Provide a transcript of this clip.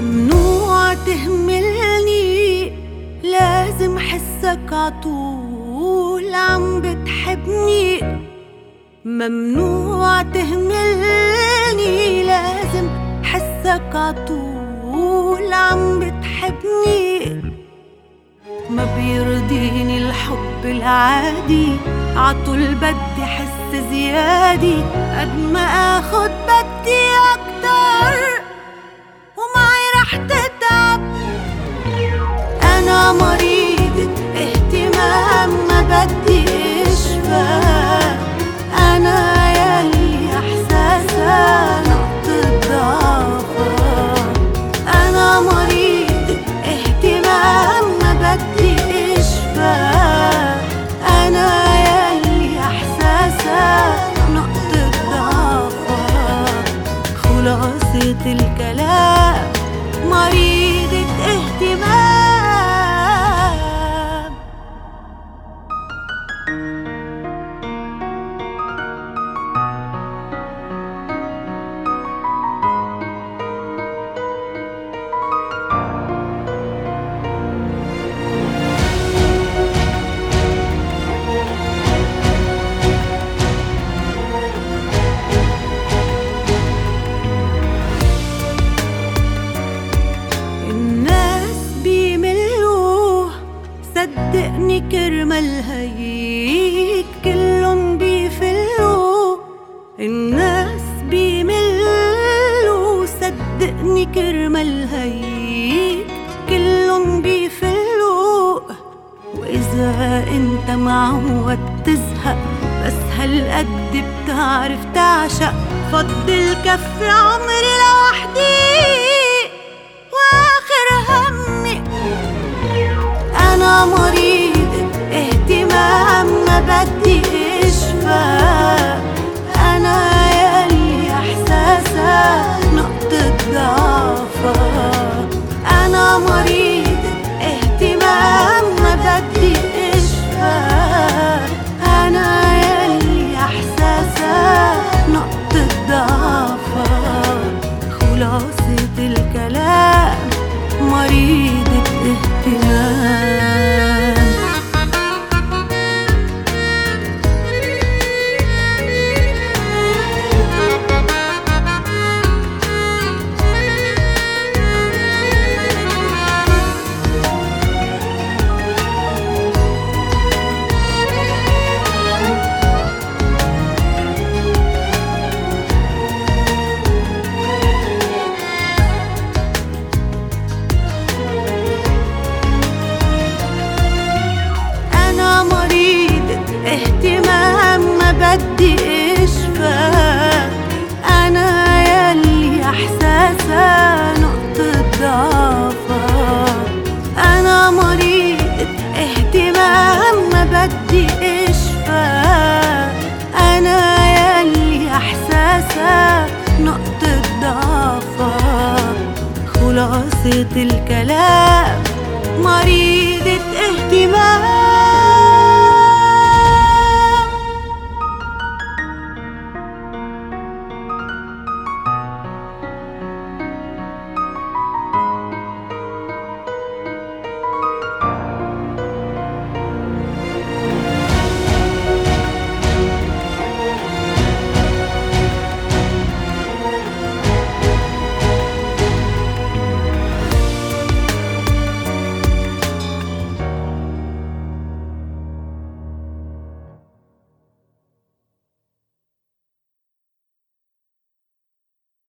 ممنوع تهملني. لازم حسك عطول عم بتحبني. ممنوع تهملني. لازم حسك عطول عم بتحبني. ما بيرضيني الحب العادي. عطول بدي حس زيادي. قد ما آخد كرمال هيك كلن بيفلوه الناس بيملوه صدقني كرمال هيك كلن بيفلوه وإذا أنت معود تزهق بس هالقد بتعرف تعشق. فضل كفي عمري لوحدي وآخر ضعفها أنا مريضة اهتمام ما بدي أشفى. أنا يلي خلاصة اهتمام ما بدي اشفى. أنا يلي إحساسا نقطة ضعفة أنا مريض اهتمام ما بدي اشفى. أنا يلي إحساسا نقطة ضعفة خلاصة الكلام مريضة اهتمام.